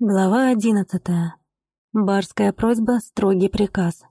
Глава одиннадцатая. Барская просьба, строгий приказ.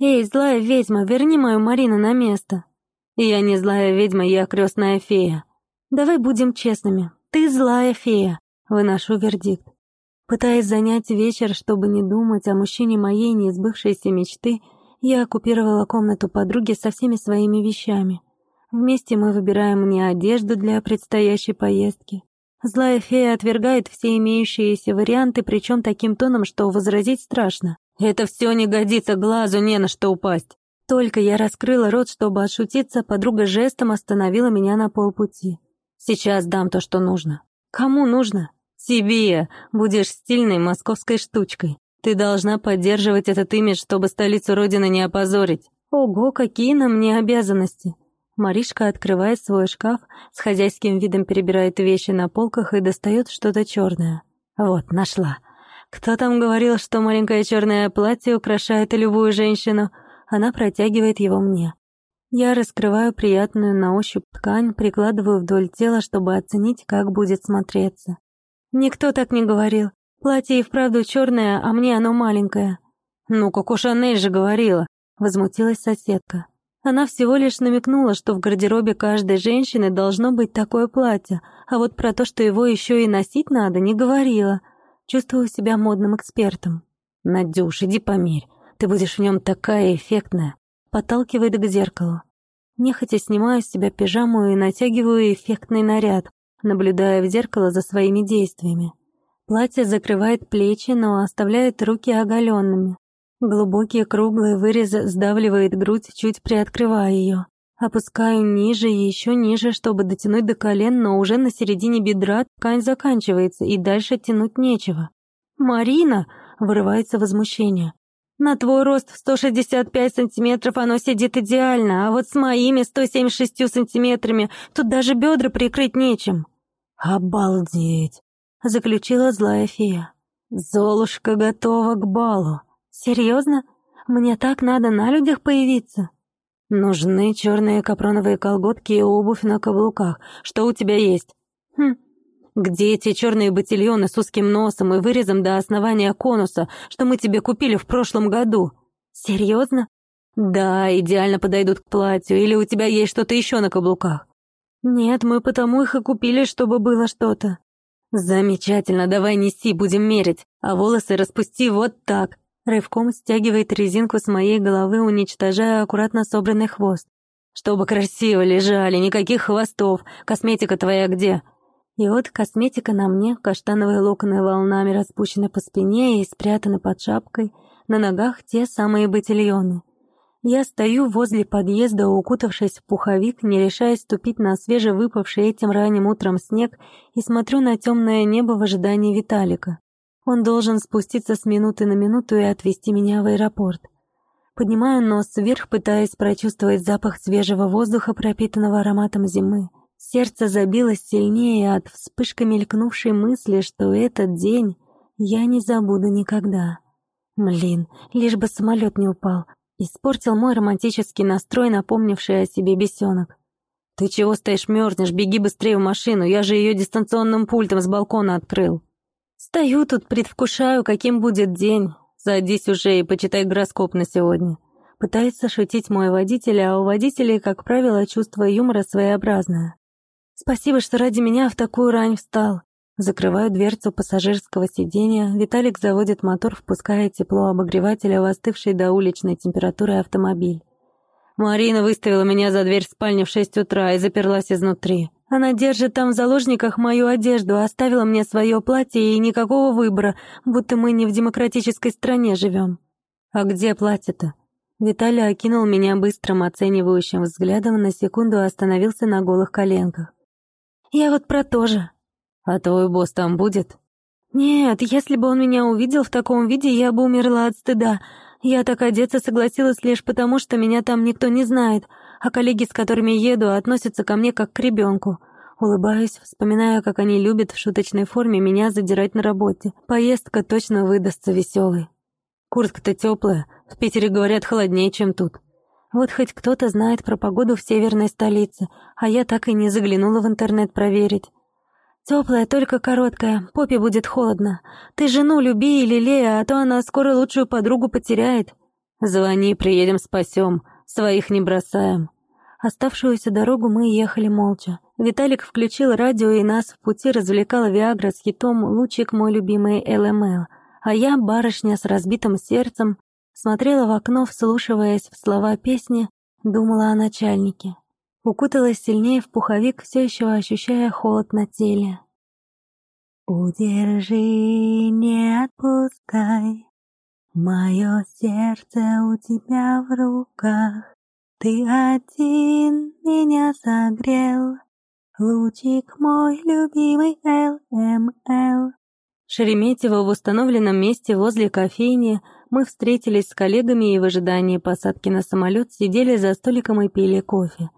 «Эй, злая ведьма, верни мою Марину на место!» «Я не злая ведьма, я крестная фея. Давай будем честными, ты злая фея», — выношу вердикт. Пытаясь занять вечер, чтобы не думать о мужчине моей неизбывшейся мечты, я оккупировала комнату подруги со всеми своими вещами. Вместе мы выбираем мне одежду для предстоящей поездки, Злая фея отвергает все имеющиеся варианты, причем таким тоном, что возразить страшно. «Это все не годится, глазу не на что упасть». Только я раскрыла рот, чтобы отшутиться, подруга жестом остановила меня на полпути. «Сейчас дам то, что нужно». «Кому нужно?» «Тебе. Будешь стильной московской штучкой. Ты должна поддерживать этот имидж, чтобы столицу Родины не опозорить». «Ого, какие на мне обязанности!» Маришка открывает свой шкаф, с хозяйским видом перебирает вещи на полках и достает что-то черное. Вот, нашла. Кто там говорил, что маленькое черное платье украшает любую женщину? Она протягивает его мне. Я раскрываю приятную на ощупь ткань, прикладываю вдоль тела, чтобы оценить, как будет смотреться. Никто так не говорил. Платье и вправду черное, а мне оно маленькое. Ну, Коко Шанель же говорила, возмутилась соседка. Она всего лишь намекнула, что в гардеробе каждой женщины должно быть такое платье, а вот про то, что его еще и носить надо, не говорила. Чувствую себя модным экспертом. «Надюш, иди померь. Ты будешь в нем такая эффектная». Подталкивает к зеркалу. Нехотя снимаю с себя пижаму и натягиваю эффектный наряд, наблюдая в зеркало за своими действиями. Платье закрывает плечи, но оставляет руки оголенными. Глубокий круглый вырез сдавливает грудь, чуть приоткрывая ее. Опускаю ниже и еще ниже, чтобы дотянуть до колен, но уже на середине бедра ткань заканчивается, и дальше тянуть нечего. «Марина!» — вырывается возмущение. «На твой рост в 165 сантиметров оно сидит идеально, а вот с моими 176 сантиметрами тут даже бедра прикрыть нечем». «Обалдеть!» — заключила злая фея. «Золушка готова к балу». Серьезно? Мне так надо на людях появиться? Нужны черные капроновые колготки и обувь на каблуках. Что у тебя есть? Хм. Где эти черные ботильоны с узким носом и вырезом до основания конуса, что мы тебе купили в прошлом году? Серьезно? Да, идеально подойдут к платью. Или у тебя есть что-то еще на каблуках? Нет, мы потому их и купили, чтобы было что-то. Замечательно, давай неси, будем мерить. А волосы распусти вот так. Рывком стягивает резинку с моей головы, уничтожая аккуратно собранный хвост. «Чтобы красиво лежали, никаких хвостов. Косметика твоя где?» И вот косметика на мне, каштановые локоны волнами распущены по спине и спрятаны под шапкой, на ногах те самые ботильоны. Я стою возле подъезда, укутавшись в пуховик, не решаясь ступить на свежевыпавший этим ранним утром снег и смотрю на темное небо в ожидании Виталика. Он должен спуститься с минуты на минуту и отвезти меня в аэропорт. Поднимаю нос вверх, пытаясь прочувствовать запах свежего воздуха, пропитанного ароматом зимы. Сердце забилось сильнее от вспышка мелькнувшей мысли, что этот день я не забуду никогда. Блин, лишь бы самолет не упал. Испортил мой романтический настрой, напомнивший о себе бесенок. «Ты чего стоишь, мерзнешь? Беги быстрее в машину, я же ее дистанционным пультом с балкона открыл». Стою тут, предвкушаю, каким будет день. Садись уже и почитай гороскоп на сегодня. Пытается шутить мой водитель, а у водителей, как правило, чувство юмора своеобразное. Спасибо, что ради меня в такую рань встал. Закрываю дверцу пассажирского сиденья, Виталик заводит мотор, впуская тепло обогревателя в остывший до уличной температуры автомобиль. Марина выставила меня за дверь спальни в шесть утра и заперлась изнутри. Она держит там в заложниках мою одежду, оставила мне свое платье и никакого выбора, будто мы не в демократической стране живем. А где платье-то? Виталий окинул меня быстрым оценивающим взглядом, на секунду остановился на голых коленках. «Я вот про то же». «А твой босс там будет?» «Нет, если бы он меня увидел в таком виде, я бы умерла от стыда. Я так одеться согласилась лишь потому, что меня там никто не знает, а коллеги, с которыми еду, относятся ко мне как к ребенку. Улыбаюсь, вспоминая, как они любят в шуточной форме меня задирать на работе. Поездка точно выдастся веселой. Куртка-то теплая, в Питере, говорят, холоднее, чем тут. Вот хоть кто-то знает про погоду в северной столице, а я так и не заглянула в интернет проверить. Теплая, только короткая, попе будет холодно. Ты жену люби или лея, а то она скоро лучшую подругу потеряет. Звони, приедем, спасем. Своих не бросаем. Оставшуюся дорогу мы ехали молча. Виталик включил радио, и нас в пути развлекала Виагра с хитом «Лучик мой любимый ЛМЛ», а я, барышня с разбитым сердцем, смотрела в окно, вслушиваясь в слова песни, думала о начальнике. Укуталась сильнее в пуховик, все еще ощущая холод на теле. «Удержи, не отпускай, мое сердце у тебя в руках, ты один меня согрел, лучик мой любимый ЛМЛ». Шереметьево в установленном месте возле кофейни мы встретились с коллегами и в ожидании посадки на самолет сидели за столиком и пили кофе.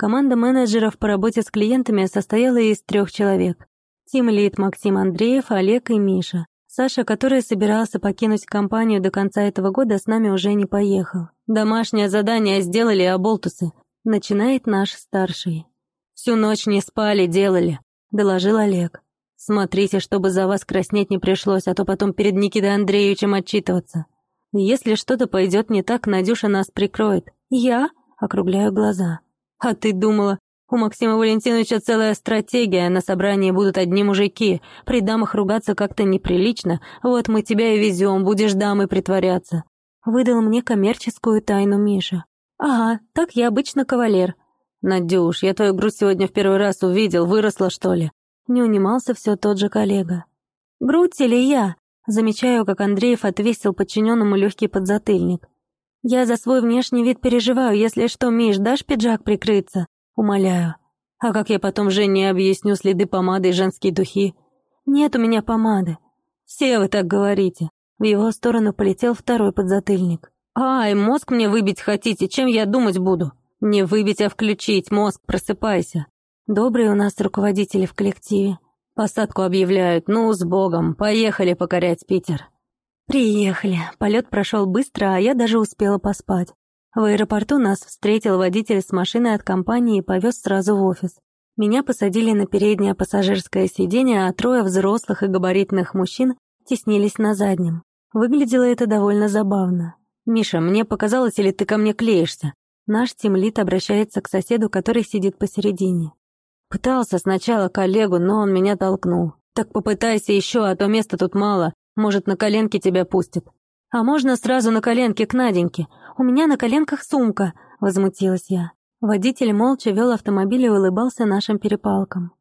Команда менеджеров по работе с клиентами состояла из трех человек. Тим Лид Максим Андреев, Олег и Миша. Саша, который собирался покинуть компанию до конца этого года, с нами уже не поехал. Домашнее задание сделали оболтусы. Начинает наш старший. «Всю ночь не спали, делали», — доложил Олег. «Смотрите, чтобы за вас краснеть не пришлось, а то потом перед Никитой Андреевичем отчитываться. Если что-то пойдет не так, Надюша нас прикроет. Я?» — округляю глаза. «А ты думала, у Максима Валентиновича целая стратегия, на собрании будут одни мужики. При дамах ругаться как-то неприлично. Вот мы тебя и везем, будешь дамой притворяться. Выдал мне коммерческую тайну Миша. Ага, так я обычно кавалер. Надюш, я твою грудь сегодня в первый раз увидел, выросла, что ли? Не унимался все тот же коллега. Грудь или я? Замечаю, как Андреев отвесил подчиненному легкий подзатыльник. Я за свой внешний вид переживаю, если что, Миш, дашь пиджак прикрыться? Умоляю. А как я потом Жене объясню следы помады и женские духи? Нет у меня помады. Все вы так говорите. В его сторону полетел второй подзатыльник. «Ай, мозг мне выбить хотите, чем я думать буду?» «Не выбить, а включить, мозг, просыпайся». Добрые у нас руководители в коллективе. Посадку объявляют, ну, с Богом, поехали покорять Питер. Приехали. Полет прошел быстро, а я даже успела поспать. В аэропорту нас встретил водитель с машиной от компании и повез сразу в офис. Меня посадили на переднее пассажирское сиденье, а трое взрослых и габаритных мужчин теснились на заднем. Выглядело это довольно забавно. «Миша, мне показалось, или ты ко мне клеишься?» Наш тимлит обращается к соседу, который сидит посередине. Пытался сначала коллегу, но он меня толкнул. «Так попытайся еще, а то места тут мало. Может, на коленке тебя пустят». «А можно сразу на коленке к Наденьке? У меня на коленках сумка», — возмутилась я. Водитель молча вел автомобиль и улыбался нашим перепалкам.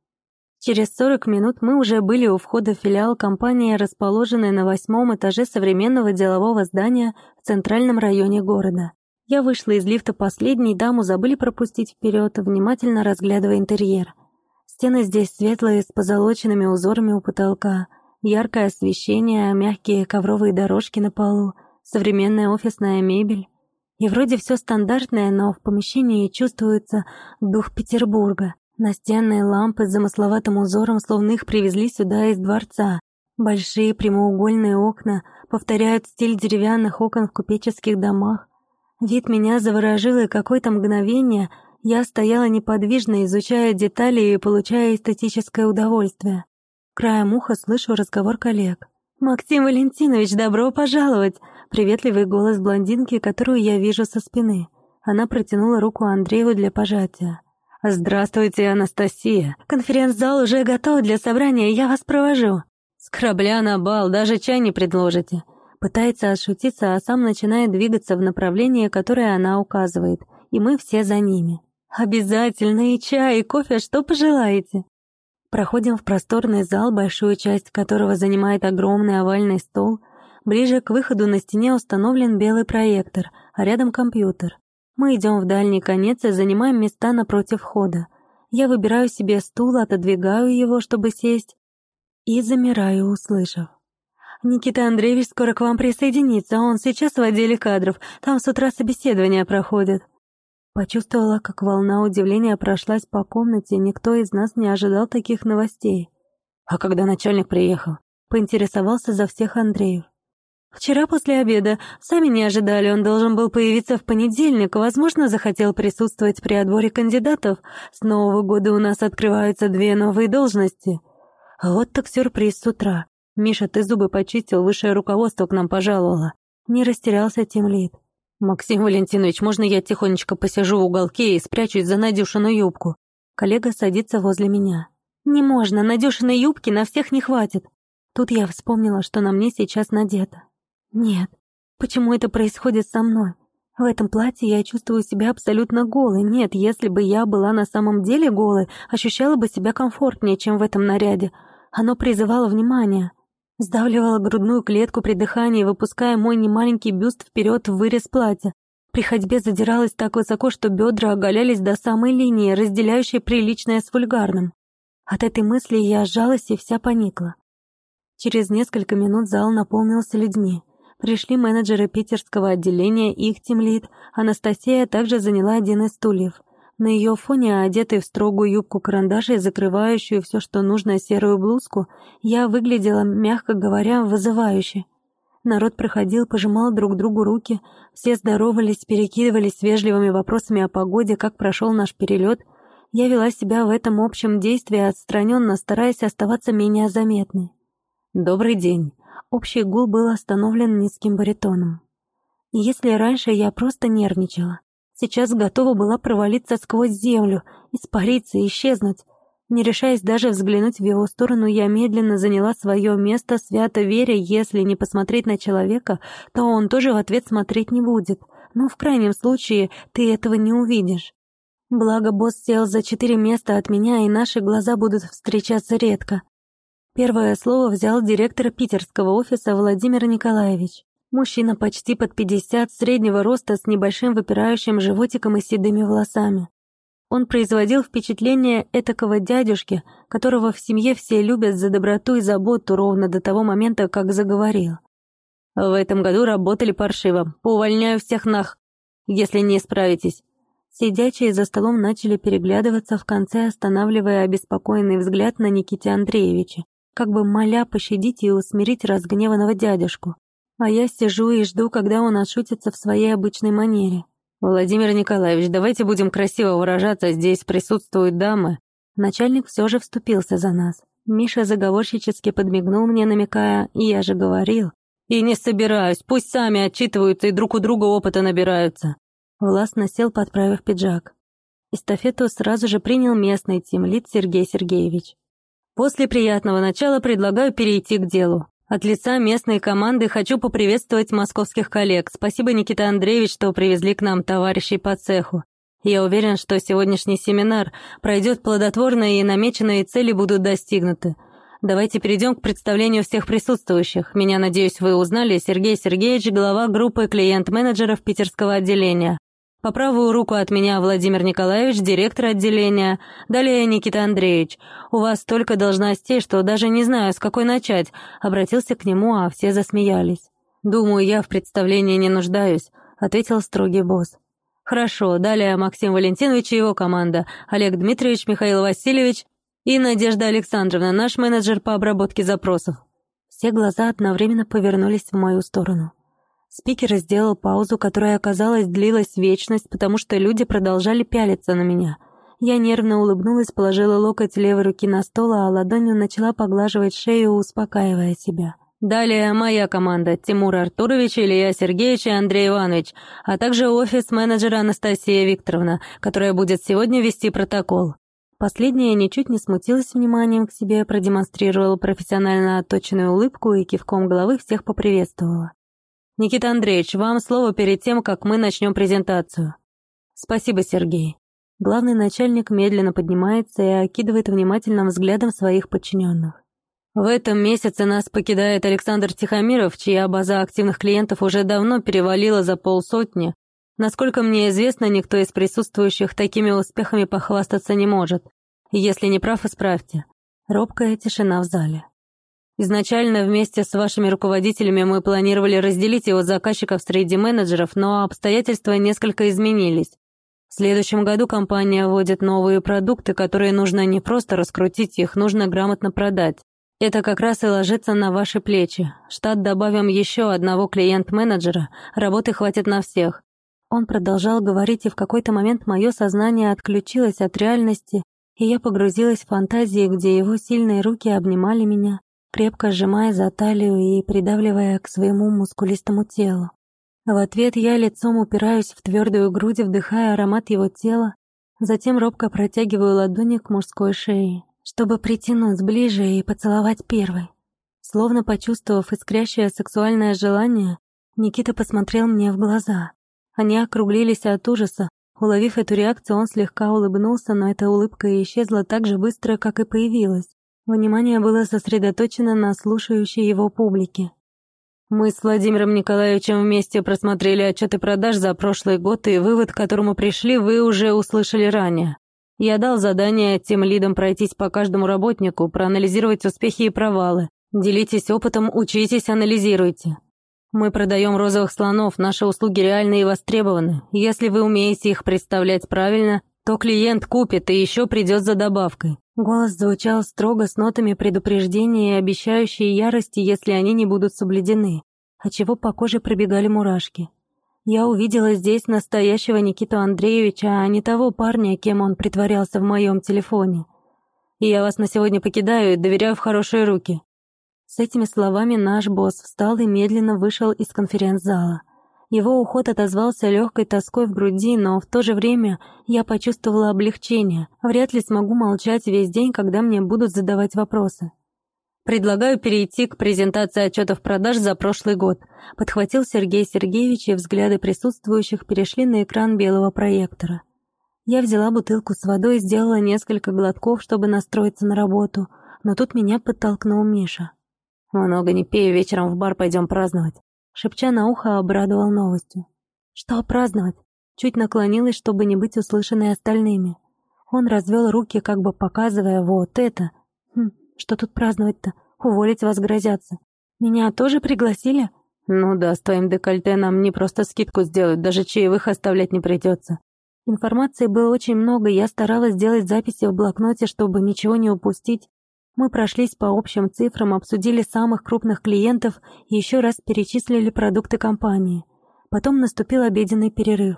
Через 40 минут мы уже были у входа в филиал компании, расположенной на восьмом этаже современного делового здания в центральном районе города. Я вышла из лифта последней, даму забыли пропустить вперед, внимательно разглядывая интерьер. Стены здесь светлые, с позолоченными узорами у потолка, яркое освещение, мягкие ковровые дорожки на полу, современная офисная мебель. И вроде все стандартное, но в помещении чувствуется дух Петербурга. Настенные лампы с замысловатым узором, словно их привезли сюда из дворца. Большие прямоугольные окна повторяют стиль деревянных окон в купеческих домах. Вид меня заворожил, и какое-то мгновение я стояла неподвижно, изучая детали и получая эстетическое удовольствие. Краем уха слышу разговор коллег. «Максим Валентинович, добро пожаловать!» Приветливый голос блондинки, которую я вижу со спины. Она протянула руку Андрееву для пожатия. «Здравствуйте, Анастасия. Конференц-зал уже готов для собрания, я вас провожу». «С корабля на бал, даже чай не предложите». Пытается отшутиться, а сам начинает двигаться в направлении, которое она указывает, и мы все за ними. «Обязательно и чай, и кофе, что пожелаете». Проходим в просторный зал, большую часть которого занимает огромный овальный стол. Ближе к выходу на стене установлен белый проектор, а рядом компьютер. Мы идем в дальний конец и занимаем места напротив входа. Я выбираю себе стул, отодвигаю его, чтобы сесть, и замираю, услышав. «Никита Андреевич скоро к вам присоединится, он сейчас в отделе кадров, там с утра собеседования проходят». Почувствовала, как волна удивления прошлась по комнате, никто из нас не ожидал таких новостей. «А когда начальник приехал?» — поинтересовался за всех Андреев. Вчера после обеда. Сами не ожидали, он должен был появиться в понедельник, возможно, захотел присутствовать при отборе кандидатов. С Нового года у нас открываются две новые должности. Вот так сюрприз с утра. Миша, ты зубы почистил, высшее руководство к нам пожаловало. Не растерялся Тимлит. «Максим Валентинович, можно я тихонечко посижу в уголке и спрячусь за Надюшину юбку?» Коллега садится возле меня. «Не можно, Надюшиной юбки на всех не хватит». Тут я вспомнила, что на мне сейчас надето. «Нет, почему это происходит со мной? В этом платье я чувствую себя абсолютно голой. Нет, если бы я была на самом деле голой, ощущала бы себя комфортнее, чем в этом наряде. Оно призывало внимание. Сдавливала грудную клетку при дыхании, выпуская мой немаленький бюст вперед в вырез платья. При ходьбе задиралась так высоко, что бедра оголялись до самой линии, разделяющей приличное с вульгарным. От этой мысли я сжалась и вся поникла. Через несколько минут зал наполнился людьми. Пришли менеджеры питерского отделения, их тимлит. Анастасия также заняла один из стульев. На ее фоне, одетой в строгую юбку карандашей, закрывающую все, что нужно, серую блузку, я выглядела, мягко говоря, вызывающе. Народ проходил, пожимал друг другу руки, все здоровались, перекидывались вежливыми вопросами о погоде, как прошел наш перелет. Я вела себя в этом общем действии отстраненно, стараясь оставаться менее заметной. «Добрый день». Общий гул был остановлен низким баритоном. Если раньше я просто нервничала, Сейчас готова была провалиться сквозь землю, испариться, исчезнуть. Не решаясь даже взглянуть в его сторону, я медленно заняла свое место, свято веря, если не посмотреть на человека, то он тоже в ответ смотреть не будет. Но в крайнем случае ты этого не увидишь. Благо босс сел за четыре места от меня, и наши глаза будут встречаться редко. Первое слово взял директор питерского офиса Владимир Николаевич. Мужчина почти под пятьдесят, среднего роста, с небольшим выпирающим животиком и седыми волосами. Он производил впечатление этакого дядюшки, которого в семье все любят за доброту и заботу ровно до того момента, как заговорил. «В этом году работали паршиво. Увольняю всех нах, если не справитесь». Сидячие за столом начали переглядываться, в конце останавливая обеспокоенный взгляд на Никите Андреевича, как бы моля пощадить и усмирить разгневанного дядюшку. А я сижу и жду, когда он отшутится в своей обычной манере. «Владимир Николаевич, давайте будем красиво выражаться, здесь присутствуют дамы». Начальник все же вступился за нас. Миша заговорщически подмигнул мне, намекая, и я же говорил. «И не собираюсь, пусть сами отчитываются и друг у друга опыта набираются». Властно сел, подправив пиджак. Эстафету сразу же принял местный тимлит Сергей Сергеевич. «После приятного начала предлагаю перейти к делу. От лица местной команды хочу поприветствовать московских коллег. Спасибо, Никита Андреевич, что привезли к нам товарищей по цеху. Я уверен, что сегодняшний семинар пройдет плодотворно и намеченные цели будут достигнуты. Давайте перейдем к представлению всех присутствующих. Меня, надеюсь, вы узнали, Сергей Сергеевич, глава группы клиент-менеджеров питерского отделения. По правую руку от меня Владимир Николаевич, директор отделения. Далее Никита Андреевич. У вас столько должностей, что даже не знаю, с какой начать. Обратился к нему, а все засмеялись. Думаю, я в представлении не нуждаюсь, ответил строгий босс. Хорошо, далее Максим Валентинович и его команда, Олег Дмитриевич, Михаил Васильевич и Надежда Александровна, наш менеджер по обработке запросов. Все глаза одновременно повернулись в мою сторону. Спикер сделал паузу, которая, оказалось, длилась вечность, потому что люди продолжали пялиться на меня. Я нервно улыбнулась, положила локоть левой руки на стол, а ладонью начала поглаживать шею, успокаивая себя. Далее моя команда Тимур Артурович, Илья Сергеевич и Андрей Иванович, а также офис-менеджер Анастасия Викторовна, которая будет сегодня вести протокол. Последняя ничуть не смутилась вниманием к себе, продемонстрировала профессионально отточенную улыбку и кивком головы всех поприветствовала. «Никита Андреевич, вам слово перед тем, как мы начнем презентацию». «Спасибо, Сергей». Главный начальник медленно поднимается и окидывает внимательным взглядом своих подчиненных. В этом месяце нас покидает Александр Тихомиров, чья база активных клиентов уже давно перевалила за полсотни. Насколько мне известно, никто из присутствующих такими успехами похвастаться не может. Если не прав, исправьте. Робкая тишина в зале. Изначально вместе с вашими руководителями мы планировали разделить его заказчиков среди менеджеров, но обстоятельства несколько изменились. В следующем году компания вводит новые продукты, которые нужно не просто раскрутить, их нужно грамотно продать. Это как раз и ложится на ваши плечи. Штат добавим еще одного клиент-менеджера, работы хватит на всех. Он продолжал говорить, и в какой-то момент мое сознание отключилось от реальности, и я погрузилась в фантазии, где его сильные руки обнимали меня, крепко сжимая за талию и придавливая к своему мускулистому телу. В ответ я лицом упираюсь в твердую грудь, вдыхая аромат его тела, затем робко протягиваю ладони к мужской шее, чтобы притянуть ближе и поцеловать первой. Словно почувствовав искрящее сексуальное желание, Никита посмотрел мне в глаза. Они округлились от ужаса. Уловив эту реакцию, он слегка улыбнулся, но эта улыбка исчезла так же быстро, как и появилась. Внимание было сосредоточено на слушающей его публике. Мы с Владимиром Николаевичем вместе просмотрели отчеты продаж за прошлый год, и вывод, к которому пришли, вы уже услышали ранее. Я дал задание тем лидам пройтись по каждому работнику, проанализировать успехи и провалы. Делитесь опытом, учитесь, анализируйте. Мы продаем розовых слонов, наши услуги реальны и востребованы. Если вы умеете их представлять правильно, то клиент купит и еще придет за добавкой. Голос звучал строго с нотами предупреждения и обещающей ярости, если они не будут соблюдены, отчего по коже пробегали мурашки. Я увидела здесь настоящего Никиту Андреевича, а не того парня, кем он притворялся в моем телефоне. И я вас на сегодня покидаю и доверяю в хорошие руки. С этими словами наш босс встал и медленно вышел из конференц-зала. Его уход отозвался легкой тоской в груди, но в то же время я почувствовала облегчение. Вряд ли смогу молчать весь день, когда мне будут задавать вопросы. «Предлагаю перейти к презентации отчетов продаж за прошлый год», подхватил Сергей Сергеевич, и взгляды присутствующих перешли на экран белого проектора. Я взяла бутылку с водой и сделала несколько глотков, чтобы настроиться на работу, но тут меня подтолкнул Миша. «Много не пей, вечером в бар пойдем праздновать», шепча на ухо, обрадовал новостью. «Что праздновать?» Чуть наклонилась, чтобы не быть услышанной остальными. Он развел руки, как бы показывая «вот это». «Хм, что тут праздновать-то? Уволить вас грозятся. Меня тоже пригласили?» «Ну да, с твоим декольте нам не просто скидку сделают, даже чаевых оставлять не придется». Информации было очень много, я старалась сделать записи в блокноте, чтобы ничего не упустить, мы прошлись по общим цифрам, обсудили самых крупных клиентов и еще раз перечислили продукты компании. Потом наступил обеденный перерыв.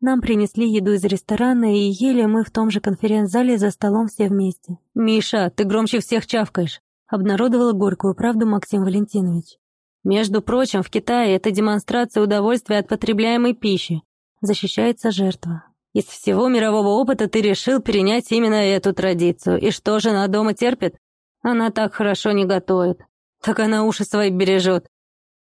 Нам принесли еду из ресторана, и ели мы в том же конференц-зале за столом все вместе. «Миша, ты громче всех чавкаешь», — обнародовала горькую правду Максим Валентинович. «Между прочим, в Китае это демонстрация удовольствия от потребляемой пищи. Защищается жертва. Из всего мирового опыта ты решил перенять именно эту традицию. И что, жена дома терпит? Она так хорошо не готовит. Так она уши свои бережет.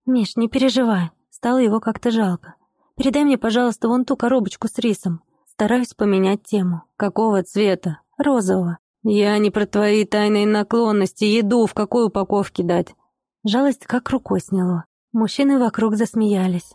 Миш, не переживай. Стало его как-то жалко. Передай мне, пожалуйста, вон ту коробочку с рисом. Стараюсь поменять тему. Какого цвета? Розового. Я не про твои тайные наклонности, еду в какой упаковке дать. Жалость как рукой сняло. Мужчины вокруг засмеялись.